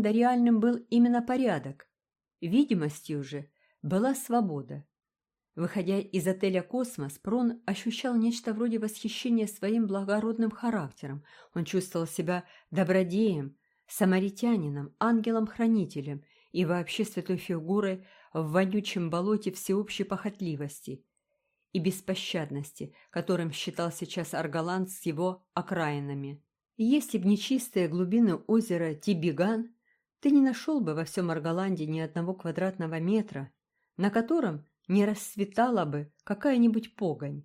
Реальным был именно порядок. Видимостью же была свобода. Выходя из отеля «Космос», Прон ощущал нечто вроде восхищения своим благородным характером. Он чувствовал себя добродеем, самаритянином, ангелом-хранителем и вообще святой фигурой в вонючем болоте всеобщей похотливости и беспощадности, которым считал сейчас Арголанд с его окраинами. Если б не чистые глубины озера Тибиган, ты не нашел бы во всем Арголанде ни одного квадратного метра, на котором не расцветала бы какая-нибудь погонь.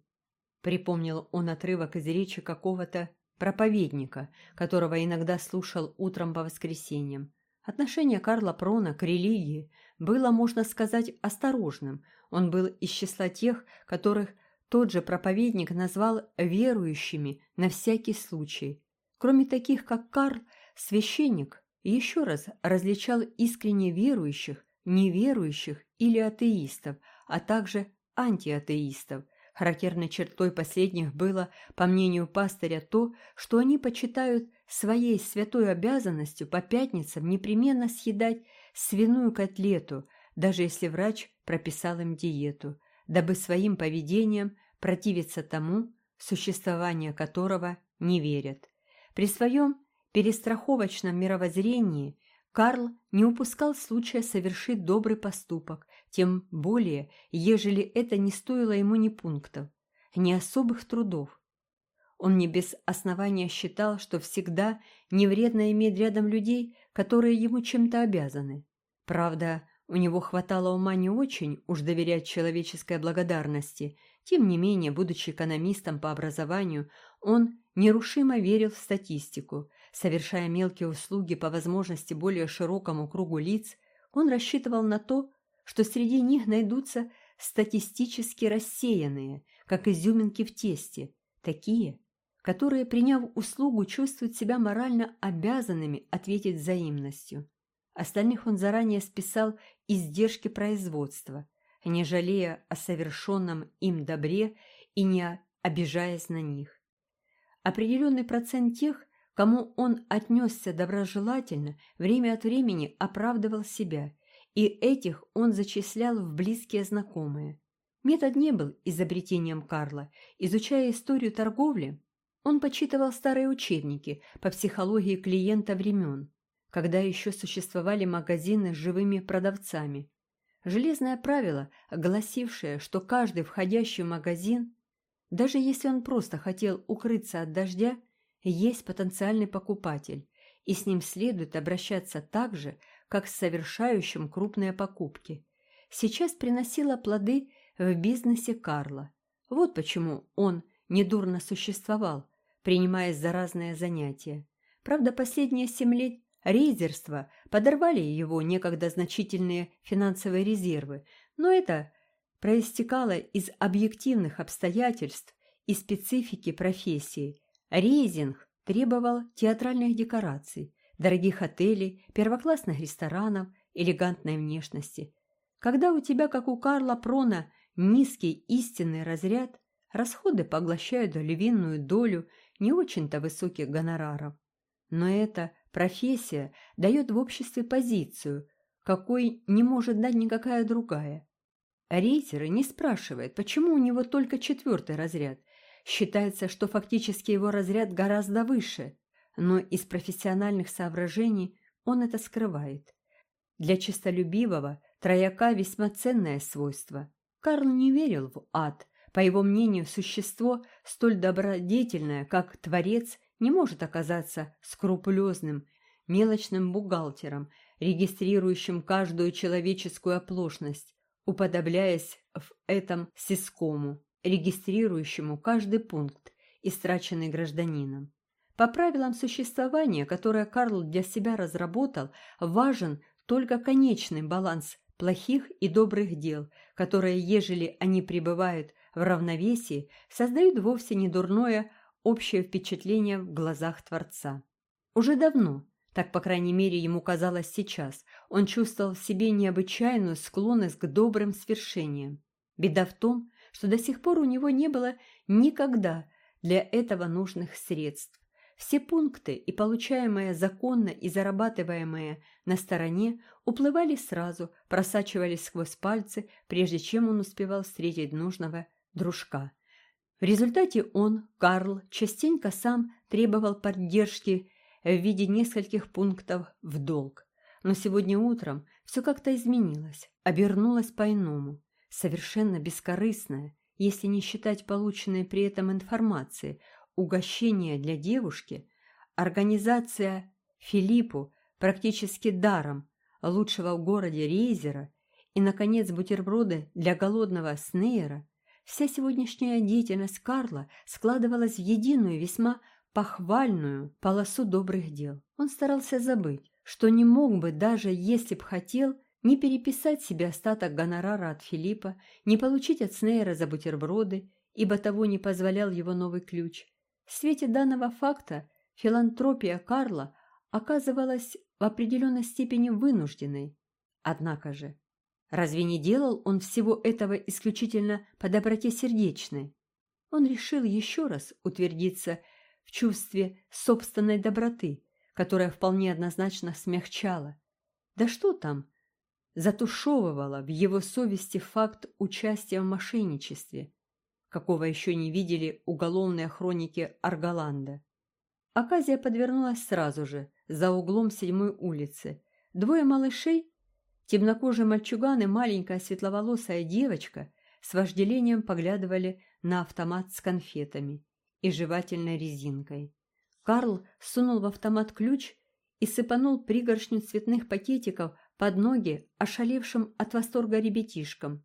Припомнил он отрывок из речи какого-то проповедника, которого иногда слушал утром по воскресеньям. Отношение Карла Прона к религии было, можно сказать, осторожным. Он был из числа тех, которых тот же проповедник назвал верующими на всякий случай. Кроме таких, как Карл, священник еще раз различал искренне верующих, неверующих или атеистов, а также антиатеистов. Характерной чертой последних было, по мнению пастыря, то, что они почитают своей святой обязанностью по пятницам непременно съедать свиную котлету, даже если врач прописал им диету, дабы своим поведением противиться тому, существование которого не верят. При своем перестраховочном мировоззрении Карл не упускал случая совершить добрый поступок, тем более, ежели это не стоило ему ни пунктов, ни особых трудов. Он не без основания считал, что всегда не вредно иметь рядом людей, которые ему чем-то обязаны. Правда, у него хватало ума не очень уж доверять человеческой благодарности, тем не менее, будучи экономистом по образованию, он нерушимо верил в статистику, Совершая мелкие услуги по возможности более широкому кругу лиц, он рассчитывал на то, что среди них найдутся статистически рассеянные, как изюминки в тесте, такие, которые, приняв услугу, чувствуют себя морально обязанными ответить взаимностью. Остальных он заранее списал издержки производства, не жалея о совершенном им добре и не обижаясь на них. Определенный процент тех, кому он отнесся доброжелательно, время от времени оправдывал себя, и этих он зачислял в близкие знакомые. Метод не был изобретением Карла. Изучая историю торговли, он почитывал старые учебники по психологии клиента времен, когда еще существовали магазины с живыми продавцами. Железное правило, гласившее, что каждый входящий в магазин, даже если он просто хотел укрыться от дождя, есть потенциальный покупатель, и с ним следует обращаться так же, как с совершающим крупные покупки. Сейчас приносила плоды в бизнесе Карла. Вот почему он недурно существовал, принимаясь за разные занятия. Правда, последние семь лет рейзерства подорвали его некогда значительные финансовые резервы, но это проистекало из объективных обстоятельств и специфики профессии – Рейзинг требовал театральных декораций, дорогих отелей, первоклассных ресторанов, элегантной внешности. Когда у тебя, как у Карла Прона, низкий истинный разряд, расходы поглощают львиную долю не очень-то высоких гонораров. Но эта профессия дает в обществе позицию, какой не может дать никакая другая. Рейтеры не спрашивают, почему у него только четвертый разряд, Считается, что фактически его разряд гораздо выше, но из профессиональных соображений он это скрывает. Для честолюбивого трояка весьма ценное свойство. Карл не верил в ад. По его мнению, существо, столь добродетельное, как Творец, не может оказаться скрупулезным, мелочным бухгалтером, регистрирующим каждую человеческую оплошность, уподобляясь в этом сискому регистрирующему каждый пункт, истраченный гражданином. По правилам существования, которые Карл для себя разработал, важен только конечный баланс плохих и добрых дел, которые, ежели они пребывают в равновесии, создают вовсе не дурное общее впечатление в глазах Творца. Уже давно, так по крайней мере ему казалось сейчас, он чувствовал в себе необычайную склонность к добрым свершениям. Беда в том, что до сих пор у него не было никогда для этого нужных средств. Все пункты и получаемые законно и зарабатываемые на стороне уплывали сразу, просачивались сквозь пальцы, прежде чем он успевал встретить нужного дружка. В результате он, Карл, частенько сам требовал поддержки в виде нескольких пунктов в долг. Но сегодня утром все как-то изменилось, обернулось по-иному, совершенно бескорыстное, если не считать полученной при этом информации, угощение для девушки, организация Филиппу практически даром лучшего в городе Рейзера и, наконец, бутерброды для голодного Снейра, вся сегодняшняя деятельность Карла складывалась в единую, весьма похвальную полосу добрых дел. Он старался забыть, что не мог бы, даже если б хотел, не переписать себе остаток гонорара от Филиппа, не получить от Снейра за бутерброды, ибо того не позволял его новый ключ. В свете данного факта филантропия Карла оказывалась в определенной степени вынужденной. Однако же, разве не делал он всего этого исключительно по доброте сердечной? Он решил еще раз утвердиться в чувстве собственной доброты, которая вполне однозначно смягчала. Да что там, затушевывала в его совести факт участия в мошенничестве, какого еще не видели уголовные хроники Арголанда. Оказия подвернулась сразу же, за углом седьмой улицы. Двое малышей, темнокожий мальчуган и маленькая светловолосая девочка с вожделением поглядывали на автомат с конфетами и жевательной резинкой. Карл сунул в автомат ключ и сыпанул пригоршню цветных пакетиков под ноги ошалевшим от восторга ребятишкам.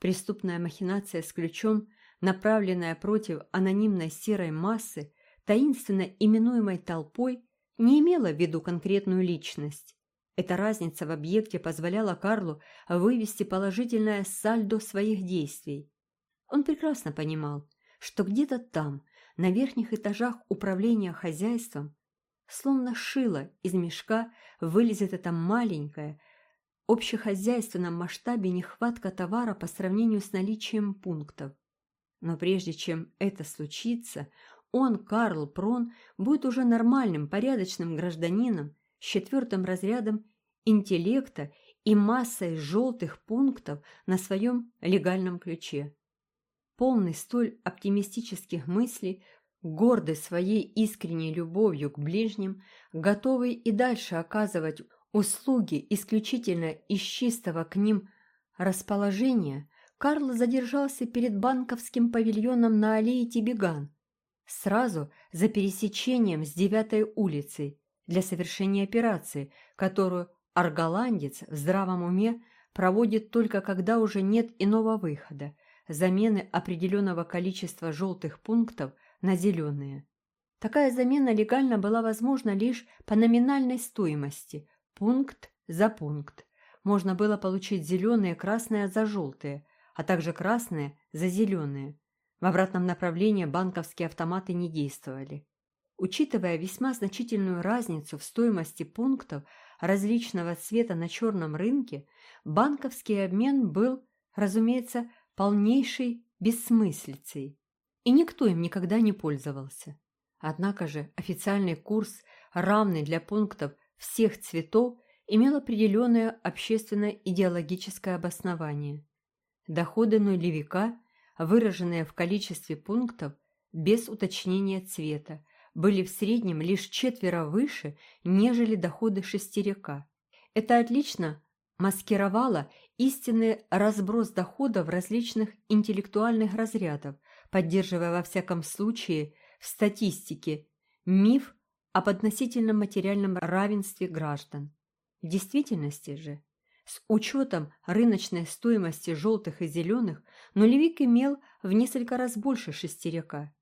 Преступная махинация с ключом, направленная против анонимной серой массы, таинственно именуемой толпой, не имела в виду конкретную личность. Эта разница в объекте позволяла Карлу вывести положительное сальдо своих действий. Он прекрасно понимал, что где-то там, на верхних этажах управления хозяйством, Словно шило из мешка вылезет эта маленькая, общехозяйственном масштабе нехватка товара по сравнению с наличием пунктов. Но прежде чем это случится, он, Карл Прон, будет уже нормальным, порядочным гражданином с четвертым разрядом интеллекта и массой желтых пунктов на своем легальном ключе. Полный столь оптимистических мыслей, гордый своей искренней любовью к ближним, готовый и дальше оказывать услуги исключительно из чистого к ним расположения, Карл задержался перед банковским павильоном на аллее Тибиган, сразу за пересечением с девятой улицей для совершения операции, которую арголандец в здравом уме проводит только когда уже нет иного выхода, замены определенного количества желтых пунктов – на зеленые. Такая замена легально была возможна лишь по номинальной стоимости, пункт за пункт. Можно было получить зеленые красные за желтые, а также красные за зеленые. В обратном направлении банковские автоматы не действовали. Учитывая весьма значительную разницу в стоимости пунктов различного цвета на черном рынке, банковский обмен был, разумеется, полнейшей бессмыслицей и никто им никогда не пользовался. Однако же официальный курс, равный для пунктов всех цветов, имел определенное общественно-идеологическое обоснование. Доходы нулевика, выраженные в количестве пунктов, без уточнения цвета, были в среднем лишь четверо выше, нежели доходы шестерика. Это отлично маскировало истинный разброс доходов различных интеллектуальных разрядов, поддерживая во всяком случае в статистике миф об относительном материальном равенстве граждан. В действительности же, с учетом рыночной стоимости желтых и зеленых, нулевик имел в несколько раз больше шестеряка.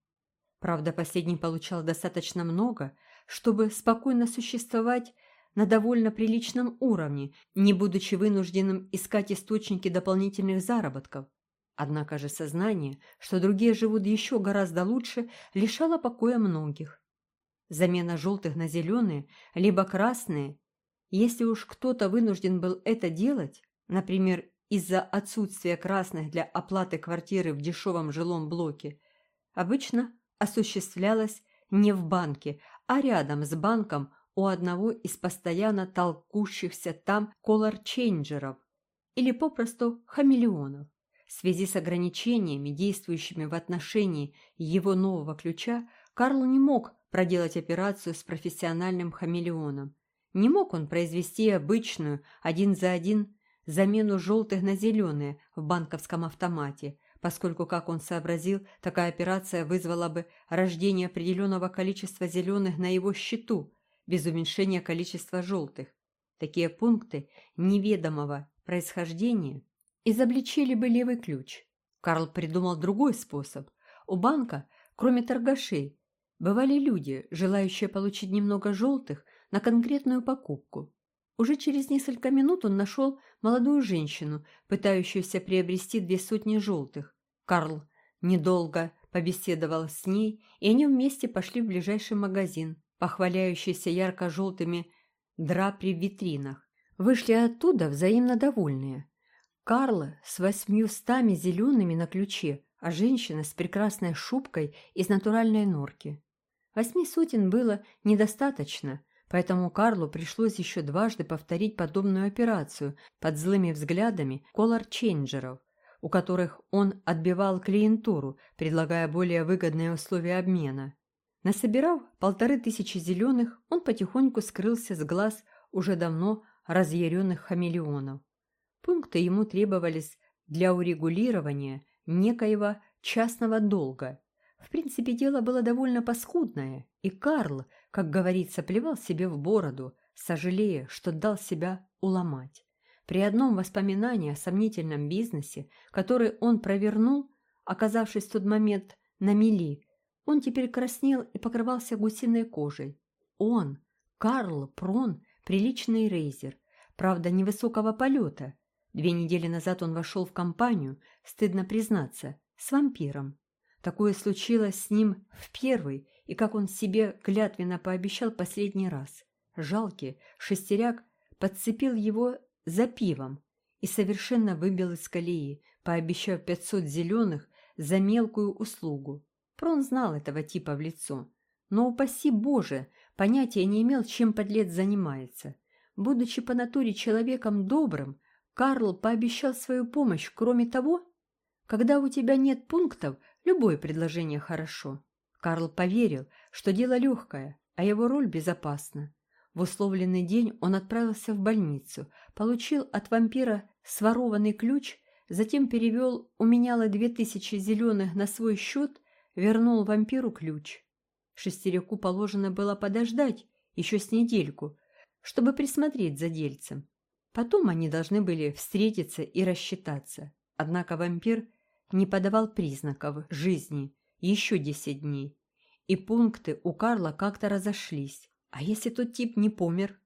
Правда, последний получал достаточно много, чтобы спокойно существовать на довольно приличном уровне, не будучи вынужденным искать источники дополнительных заработков. Однако же сознание, что другие живут еще гораздо лучше, лишало покоя многих. Замена желтых на зеленые, либо красные, если уж кто-то вынужден был это делать, например, из-за отсутствия красных для оплаты квартиры в дешевом жилом блоке, обычно осуществлялась не в банке, а рядом с банком у одного из постоянно толкущихся там колор-чейнджеров или попросту хамелеонов. В связи с ограничениями, действующими в отношении его нового ключа, Карл не мог проделать операцию с профессиональным хамелеоном. Не мог он произвести обычную, один за один, замену желтых на зеленые в банковском автомате, поскольку, как он сообразил, такая операция вызвала бы рождение определенного количества зеленых на его счету, без уменьшения количества желтых. Такие пункты неведомого происхождения изобличили бы левый ключ. Карл придумал другой способ. У банка, кроме торгашей, бывали люди, желающие получить немного желтых на конкретную покупку. Уже через несколько минут он нашел молодую женщину, пытающуюся приобрести две сотни желтых. Карл недолго побеседовал с ней, и они вместе пошли в ближайший магазин, похваляющийся ярко-желтыми драпри в витринах. Вышли оттуда взаимно довольные. Карл с восьмьюстами зелеными на ключе, а женщина с прекрасной шубкой из натуральной норки. Восьми сотен было недостаточно, поэтому Карлу пришлось еще дважды повторить подобную операцию под злыми взглядами колор-чейнджеров, у которых он отбивал клиентуру, предлагая более выгодные условия обмена. Насобирав полторы тысячи зеленых, он потихоньку скрылся с глаз уже давно разъяренных хамелеонов. Пункты ему требовались для урегулирования некоего частного долга. В принципе, дело было довольно паскудное, и Карл, как говорится, плевал себе в бороду, сожалея, что дал себя уломать. При одном воспоминании о сомнительном бизнесе, который он провернул, оказавшись в тот момент на мели, он теперь краснел и покрывался гусиной кожей. Он, Карл Прон, приличный рейзер, правда, невысокого полета. Две недели назад он вошел в компанию, стыдно признаться, с вампиром. Такое случилось с ним в первый, и как он себе клятвенно пообещал последний раз. Жалкий шестеряк подцепил его за пивом и совершенно выбил из колеи, пообещав пятьсот зеленых за мелкую услугу. Прон знал этого типа в лицо, но, упаси Боже, понятия не имел, чем подлец занимается. Будучи по натуре человеком добрым, Карл пообещал свою помощь, кроме того, когда у тебя нет пунктов, любое предложение хорошо. Карл поверил, что дело легкое, а его роль безопасна. В условленный день он отправился в больницу, получил от вампира сворованный ключ, затем перевел у меняла две тысячи зеленых на свой счет вернул вампиру ключ. Шестеряку положено было подождать еще с недельку, чтобы присмотреть за дельцем. Потом они должны были встретиться и рассчитаться. Однако вампир не подавал признаков жизни еще десять дней, и пункты у Карла как-то разошлись. А если тот тип не помер?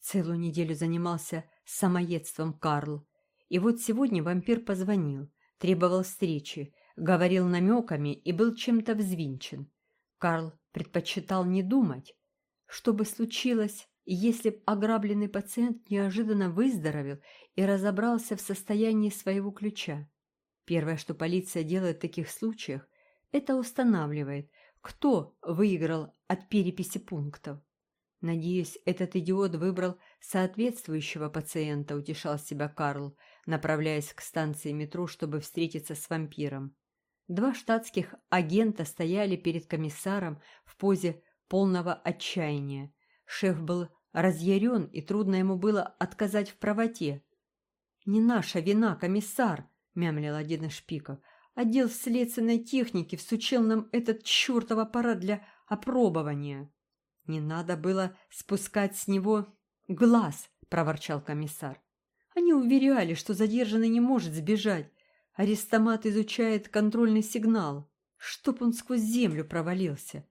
Целую неделю занимался самоедством Карл. И вот сегодня вампир позвонил, требовал встречи, говорил намеками и был чем-то взвинчен. Карл предпочитал не думать, что бы случилось, если б ограбленный пациент неожиданно выздоровел и разобрался в состоянии своего ключа. Первое, что полиция делает в таких случаях, это устанавливает, кто выиграл от переписи пунктов. Надеюсь, этот идиот выбрал соответствующего пациента, утешал себя Карл, направляясь к станции метро, чтобы встретиться с вампиром. Два штатских агента стояли перед комиссаром в позе полного отчаяния. Шеф был разъярен, и трудно ему было отказать в правоте. «Не наша вина, комиссар!» — мямлил один из шпиков. «Отдел следственной техники всучил нам этот чертов аппарат для опробования». «Не надо было спускать с него глаз!» — проворчал комиссар. «Они уверяли, что задержанный не может сбежать. Арестомат изучает контрольный сигнал. Чтоб он сквозь землю провалился.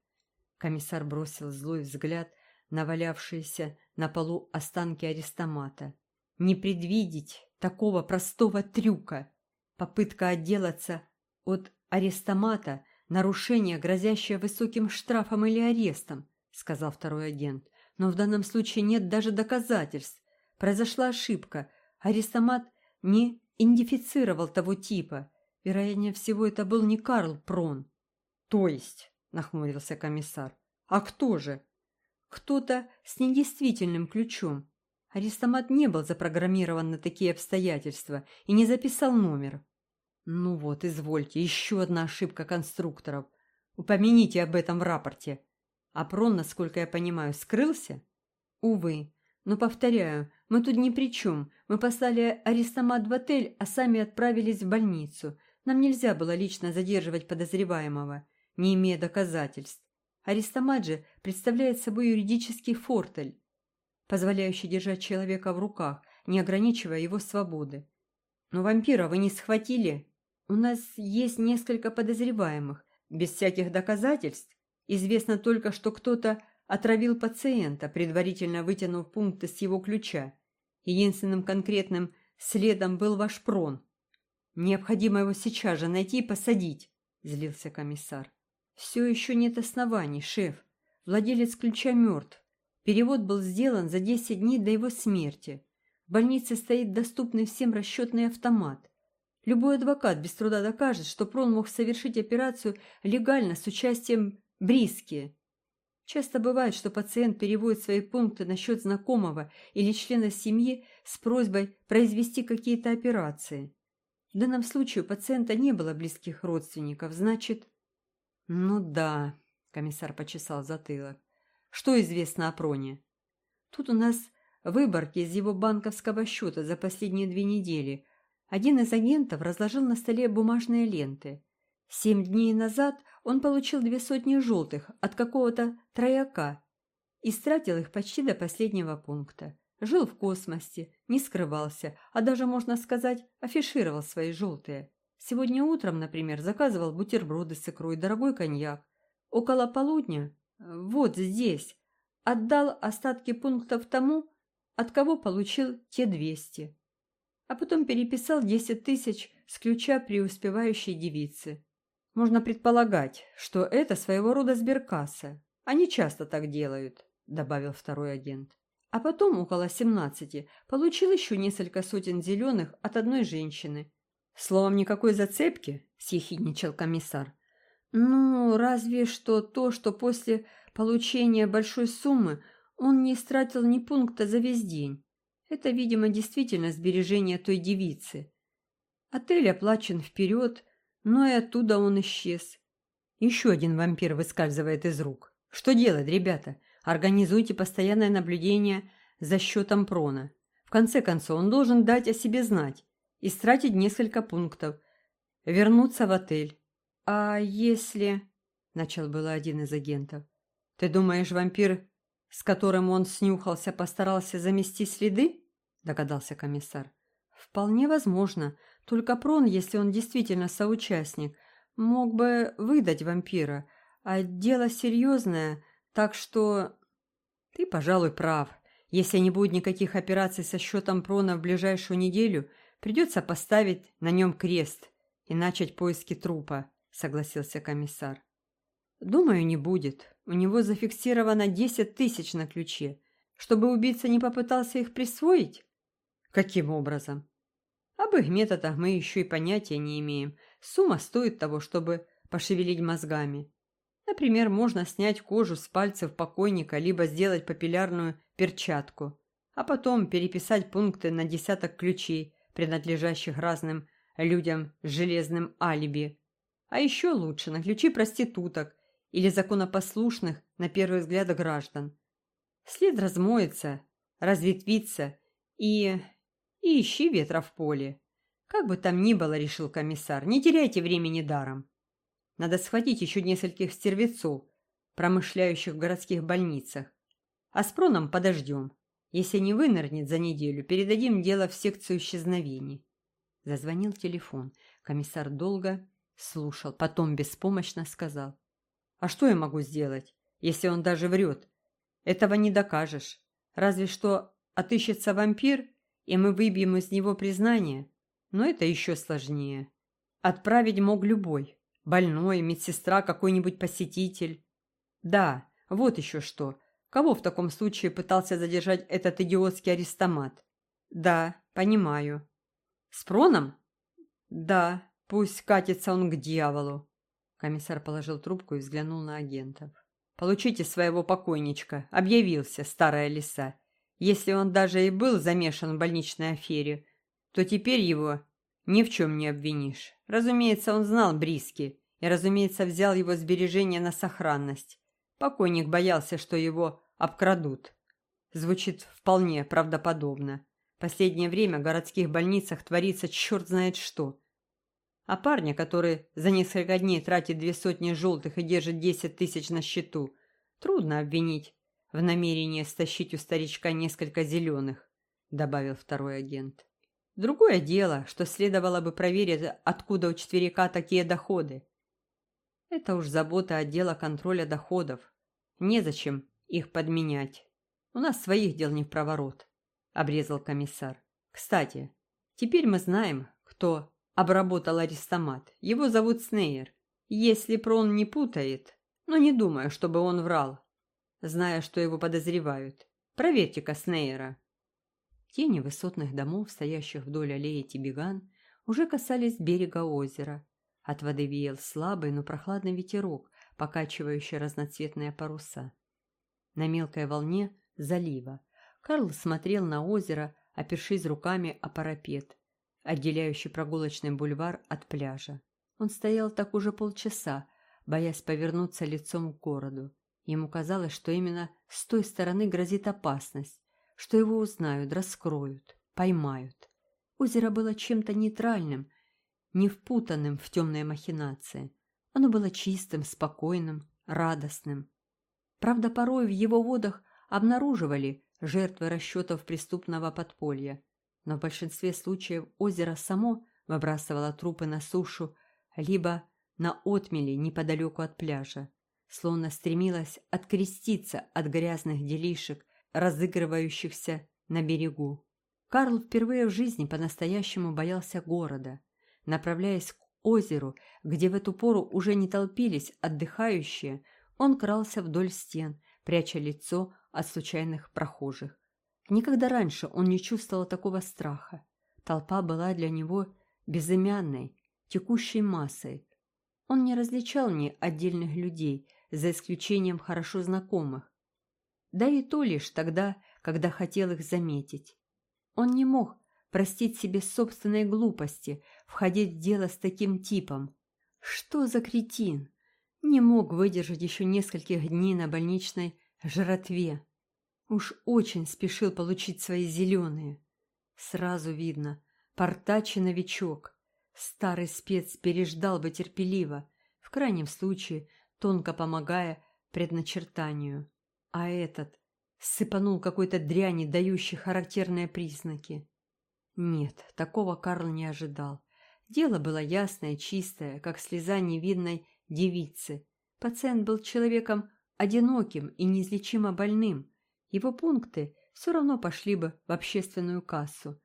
Комиссар бросил злой взгляд на валявшиеся на полу останки арестомата. Не предвидеть такого простого трюка. Попытка отделаться от арестомата – нарушение, грозящее высоким штрафом или арестом, сказал второй агент. Но в данном случае нет даже доказательств. Произошла ошибка. Арестомат не идентифицировал того типа. Вероятнее всего, это был не Карл Прон. То есть, нахмурился комиссар, А кто же? Кто-то с недействительным ключом. Арестомат не был запрограммирован на такие обстоятельства и не записал номер. Ну вот, извольте, еще одна ошибка конструкторов. Упомяните об этом в рапорте. Апрон, насколько я понимаю, скрылся? Увы. Но, повторяю, мы тут ни при чем. Мы послали арестомат в отель, а сами отправились в больницу. Нам нельзя было лично задерживать подозреваемого, не имея доказательств. Арестомат же представляет собой юридический фортель, позволяющий держать человека в руках, не ограничивая его свободы. Но вампира вы не схватили? У нас есть несколько подозреваемых, без всяких доказательств. Известно только, что кто-то отравил пациента, предварительно вытянув пункты с его ключа. Единственным конкретным следом был ваш прон. Необходимо его сейчас же найти и посадить, злился комиссар. Все еще нет оснований, шеф. Владелец ключа мертв. Перевод был сделан за 10 дней до его смерти. В больнице стоит доступный всем расчетный автомат. Любой адвокат без труда докажет, что Прон мог совершить операцию легально с участием Бриски. Часто бывает, что пациент переводит свои пункты на счет знакомого или члена семьи с просьбой произвести какие-то операции. В данном случае у пациента не было близких родственников, значит... Ну да, комиссар почесал затылок. Что известно о Проне? Тут у нас выборки из его банковского счета за последние две недели. Один из агентов разложил на столе бумажные ленты. Семь дней назад он получил две сотни желтых от какого-то трояка и стратил их почти до последнего пункта. Жил в космосе, не скрывался, а даже, можно сказать, афишировал свои желтые. Сегодня утром, например, заказывал бутерброды с икрой, дорогой коньяк. Около полудня, вот здесь, отдал остатки пунктов тому, от кого получил те двести. А потом переписал десять тысяч с ключа преуспевающей девицы. Можно предполагать, что это своего рода сберкасса. Они часто так делают, добавил второй агент. А потом, около семнадцати, получил еще несколько сотен зеленых от одной женщины, Словом, никакой зацепки, съехидничал комиссар. Ну, разве что то, что после получения большой суммы он не истратил ни пункта за весь день. Это, видимо, действительно сбережение той девицы. Отель оплачен вперед, но и оттуда он исчез. Еще один вампир выскальзывает из рук. Что делать, ребята? Организуйте постоянное наблюдение за счетом прона. В конце концов, он должен дать о себе знать истратить несколько пунктов, вернуться в отель. А если... Начал было один из агентов. Ты думаешь, вампир, с которым он снюхался, постарался замести следы? Догадался комиссар. Вполне возможно. Только Прон, если он действительно соучастник, мог бы выдать вампира. А дело серьезное, так что... Ты, пожалуй, прав. Если не будет никаких операций со счетом Прона в ближайшую неделю, Придется поставить на нем крест и начать поиски трупа, согласился комиссар. Думаю, не будет. У него зафиксировано десять тысяч на ключе. Чтобы убийца не попытался их присвоить? Каким образом? Об их методах мы еще и понятия не имеем. Сумма стоит того, чтобы пошевелить мозгами. Например, можно снять кожу с пальцев покойника, либо сделать папиллярную перчатку, а потом переписать пункты на десяток ключей, принадлежащих разным людям с железным алиби. А еще лучше на ключи проституток или законопослушных, на первый взгляд, граждан. След размоется, разветвится и... и ищи ветра в поле. Как бы там ни было, решил комиссар, не теряйте времени даром. Надо схватить еще нескольких стервецов, промышляющих в городских больницах. А с проном подождем. Если не вынырнет за неделю, передадим дело в секцию исчезновений. Зазвонил телефон. Комиссар долго слушал, потом беспомощно сказал. А что я могу сделать, если он даже врет? Этого не докажешь. Разве что отыщется вампир, и мы выбьем из него признание. Но это еще сложнее. Отправить мог любой. Больной, медсестра, какой-нибудь посетитель. Да, вот еще что. Кого в таком случае пытался задержать этот идиотский арестомат? Да, понимаю. С Проном? Да, пусть катится он к дьяволу. Комиссар положил трубку и взглянул на агентов. получите своего покойничка. Объявился, старая лиса. Если он даже и был замешан в больничной афере, то теперь его ни в чем не обвинишь. Разумеется, он знал Бриски и, разумеется, взял его сбережения на сохранность. Покойник боялся, что его обкрадут. Звучит вполне правдоподобно. Последнее время в городских больницах творится черт знает что. А парня, который за несколько дней тратит две сотни желтых и держит десять тысяч на счету, трудно обвинить в намерении стащить у старичка несколько зеленых, добавил второй агент. Другое дело, что следовало бы проверить, откуда у четверика такие доходы. Это уж забота отдела контроля доходов. Незачем их подменять. У нас своих дел не в проворот, — обрезал комиссар. Кстати, теперь мы знаем, кто обработал арестомат. Его зовут Снейер. Если Прон не путает, но не думаю, чтобы он врал, зная, что его подозревают. Проверьте-ка Снейера. Тени высотных домов, стоящих вдоль аллеи Тибиган, уже касались берега озера. От воды веял слабый, но прохладный ветерок, покачивающий разноцветные паруса. На мелкой волне залива Карл смотрел на озеро, опершись руками о парапет, отделяющий прогулочный бульвар от пляжа. Он стоял так уже полчаса, боясь повернуться лицом к городу. Ему казалось, что именно с той стороны грозит опасность, что его узнают, раскроют, поймают. Озеро было чем-то нейтральным, не впутанным в темные махинации. Оно было чистым, спокойным, радостным. Правда, порой в его водах обнаруживали жертвы расчетов преступного подполья, но в большинстве случаев озеро само выбрасывало трупы на сушу, либо на отмели неподалеку от пляжа, словно стремилось откреститься от грязных делишек, разыгрывающихся на берегу. Карл впервые в жизни по-настоящему боялся города. Направляясь к озеру, где в эту пору уже не толпились отдыхающие, он крался вдоль стен, пряча лицо от случайных прохожих. Никогда раньше он не чувствовал такого страха. Толпа была для него безымянной, текущей массой. Он не различал ни отдельных людей, за исключением хорошо знакомых. Да и то лишь тогда, когда хотел их заметить. Он не мог простить себе собственной глупости, входить в дело с таким типом. Что за кретин? Не мог выдержать еще нескольких дней на больничной жратве. Уж очень спешил получить свои зеленые. Сразу видно, портачий новичок. Старый спец переждал бы терпеливо, в крайнем случае тонко помогая предначертанию. А этот сыпанул какой-то дряни, дающий характерные признаки. Нет, такого Карл не ожидал. Дело было ясное, чистое, как слеза невидной девицы. Пациент был человеком одиноким и неизлечимо больным, его пункты все равно пошли бы в общественную кассу.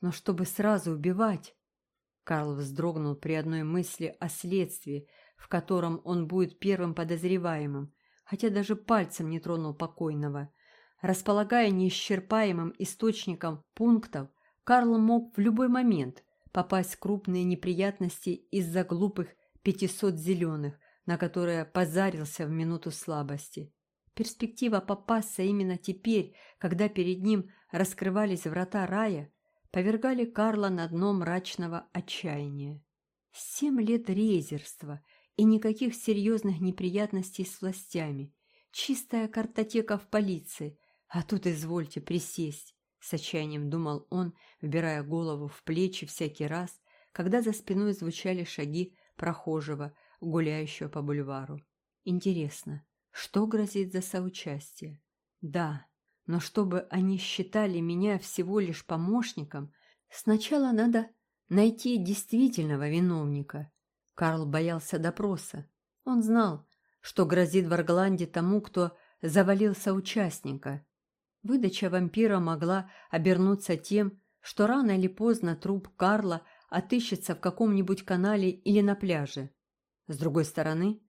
Но чтобы сразу убивать... Карл вздрогнул при одной мысли о следствии, в котором он будет первым подозреваемым, хотя даже пальцем не тронул покойного. Располагая неисчерпаемым источником пунктов, Карл мог в любой момент попасть в крупные неприятности из-за глупых пятисот зеленых, на которые позарился в минуту слабости. Перспектива попасться именно теперь, когда перед ним раскрывались врата рая, повергали Карла на дно мрачного отчаяния. Семь лет резерства и никаких серьезных неприятностей с властями. Чистая картотека в полиции, а тут извольте присесть. С отчаянием думал он, вбирая голову в плечи всякий раз, когда за спиной звучали шаги прохожего, гуляющего по бульвару. Интересно, что грозит за соучастие? Да, но чтобы они считали меня всего лишь помощником, сначала надо найти действительного виновника. Карл боялся допроса. Он знал, что грозит в Аргланде тому, кто завалил соучастника. Выдача вампира могла обернуться тем, что рано или поздно труп Карла отыщется в каком-нибудь канале или на пляже. С другой стороны,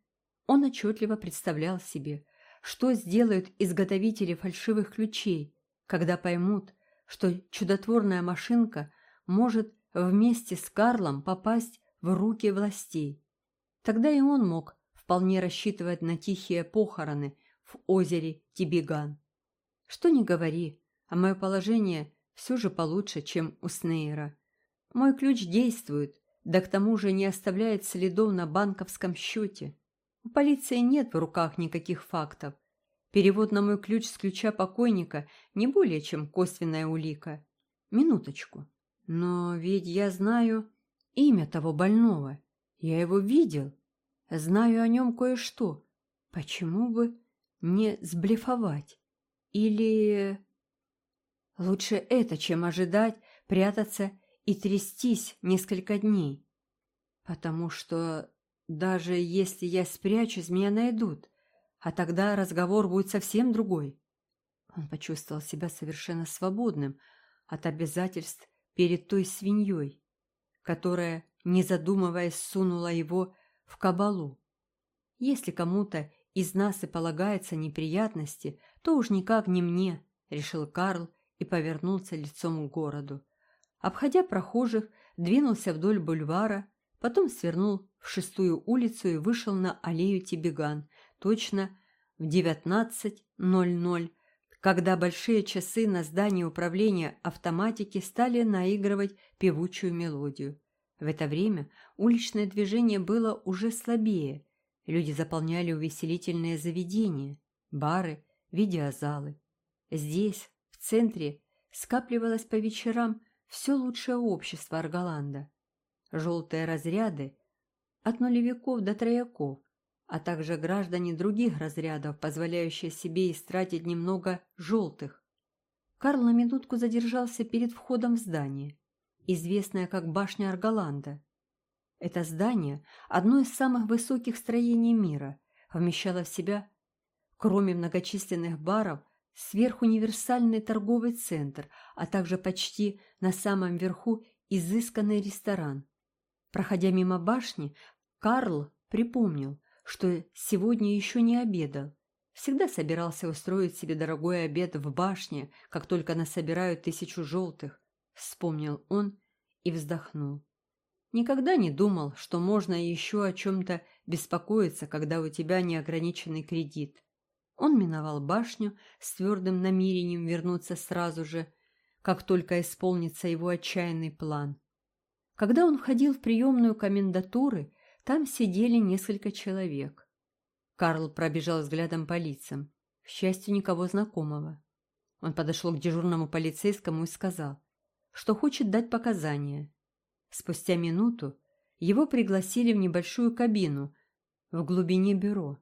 он отчетливо представлял себе, что сделают изготовители фальшивых ключей, когда поймут, что чудотворная машинка может вместе с Карлом попасть в руки властей. Тогда и он мог вполне рассчитывать на тихие похороны в озере Тибиган. Что ни говори, а мое положение все же получше, чем у Снейра. Мой ключ действует, да к тому же не оставляет следов на банковском счете. У полиции нет в руках никаких фактов. Перевод на мой ключ с ключа покойника не более чем косвенная улика. Минуточку. Но ведь я знаю имя того больного. Я его видел. Знаю о нем кое-что. Почему бы не сблефовать? Или... Лучше это, чем ожидать, прятаться и трястись несколько дней. Потому что даже если я спрячусь, меня найдут, а тогда разговор будет совсем другой. Он почувствовал себя совершенно свободным от обязательств перед той свиньей, которая, не задумываясь, сунула его в кабалу. Если кому-то из нас и полагается неприятности, то уж никак не мне, решил Карл и повернулся лицом к городу. Обходя прохожих, двинулся вдоль бульвара, потом свернул в шестую улицу и вышел на аллею Тибиган, точно в 19.00, когда большие часы на здании управления автоматики стали наигрывать певучую мелодию. В это время уличное движение было уже слабее, люди заполняли увеселительные заведения, бары, видеозалы. Здесь, в центре, скапливалось по вечерам все лучшее общество Арголанда. Желтые разряды от нулевиков до трояков, а также граждане других разрядов, позволяющие себе истратить немного желтых. Карл на минутку задержался перед входом в здание, известное как башня Арголанда. Это здание, одно из самых высоких строений мира, вмещало в себя, кроме многочисленных баров, сверхуниверсальный торговый центр, а также почти на самом верху изысканный ресторан. Проходя мимо башни, Карл припомнил, что сегодня еще не обедал. Всегда собирался устроить себе дорогой обед в башне, как только насобирают тысячу желтых, вспомнил он и вздохнул. Никогда не думал, что можно еще о чем-то беспокоиться, когда у тебя неограниченный кредит. Он миновал башню с твердым намерением вернуться сразу же, как только исполнится его отчаянный план. Когда он входил в приемную комендатуры, там сидели несколько человек. Карл пробежал взглядом по лицам. К счастью, никого знакомого. Он подошел к дежурному полицейскому и сказал, что хочет дать показания. Спустя минуту его пригласили в небольшую кабину в глубине бюро.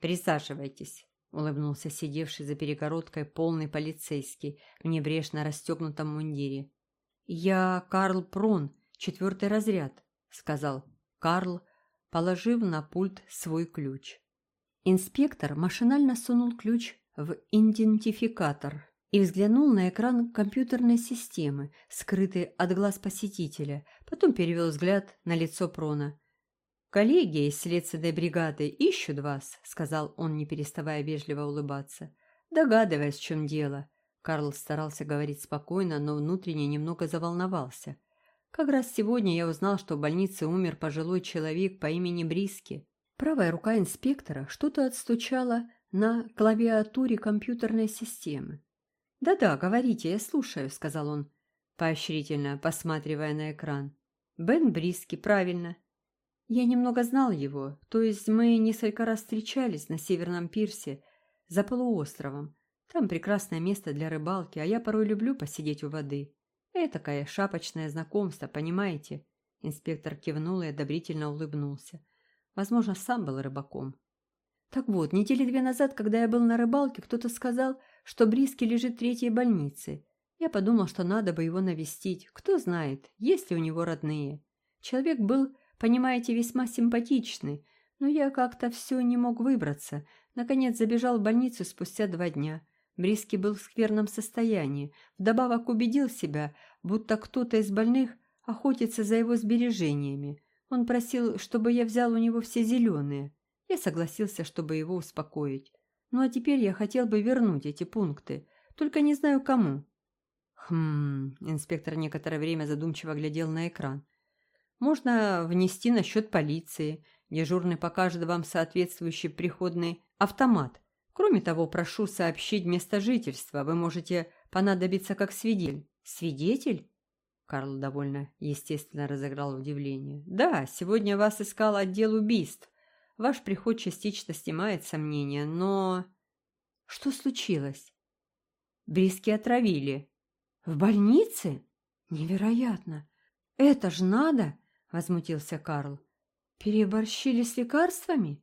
«Присаживайтесь», — улыбнулся сидевший за перегородкой полный полицейский в небрежно расстегнутом мундире. «Я Карл Прон, четвертый разряд», — сказал Карл, положив на пульт свой ключ. Инспектор машинально сунул ключ в идентификатор и взглянул на экран компьютерной системы, скрытый от глаз посетителя, потом перевел взгляд на лицо Прона. «Коллеги из следственной бригады ищут вас», — сказал он, не переставая вежливо улыбаться. «Догадываясь, в чем дело». Карл старался говорить спокойно, но внутренне немного заволновался. Как раз сегодня я узнал, что в больнице умер пожилой человек по имени Бриски. Правая рука инспектора что-то отстучала на клавиатуре компьютерной системы. «Да-да, говорите, я слушаю», — сказал он, поощрительно посматривая на экран. «Бен Бриски, правильно. Я немного знал его, то есть мы несколько раз встречались на Северном пирсе за полуостровом. Там прекрасное место для рыбалки, а я порой люблю посидеть у воды. Этакое шапочное знакомство, понимаете?» Инспектор кивнул и одобрительно улыбнулся. Возможно, сам был рыбаком. Так вот, недели две назад, когда я был на рыбалке, кто-то сказал, что Бриски лежит в третьей больнице. Я подумал, что надо бы его навестить. Кто знает, есть ли у него родные. Человек был, понимаете, весьма симпатичный, но я как-то все не мог выбраться. Наконец забежал в больницу спустя два дня. Бриски был в скверном состоянии, вдобавок убедил себя, будто кто-то из больных охотится за его сбережениями. Он просил, чтобы я взял у него все зеленые. Я согласился, чтобы его успокоить. Ну а теперь я хотел бы вернуть эти пункты, только не знаю кому. Хм, инспектор некоторое время задумчиво глядел на экран. Можно внести на счет полиции. Дежурный покажет вам соответствующий приходный автомат Кроме того, прошу сообщить место жительства. Вы можете понадобиться как свидетель». «Свидетель?» Карл довольно естественно разыграл удивление. «Да, сегодня вас искал отдел убийств. Ваш приход частично снимает сомнения, но...» «Что случилось?» «Бриски отравили». «В больнице? Невероятно! Это ж надо!» — возмутился Карл. «Переборщили с лекарствами?»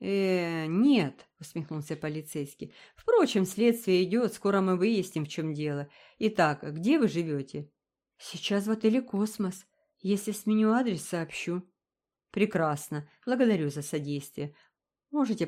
«Э, нет», — усмехнулся полицейский. «Впрочем, следствие идет, скоро мы выясним, в чем дело. Итак, где вы живете?» «Сейчас в отеле «Космос». Если сменю адрес, сообщу». «Прекрасно. Благодарю за содействие. Можете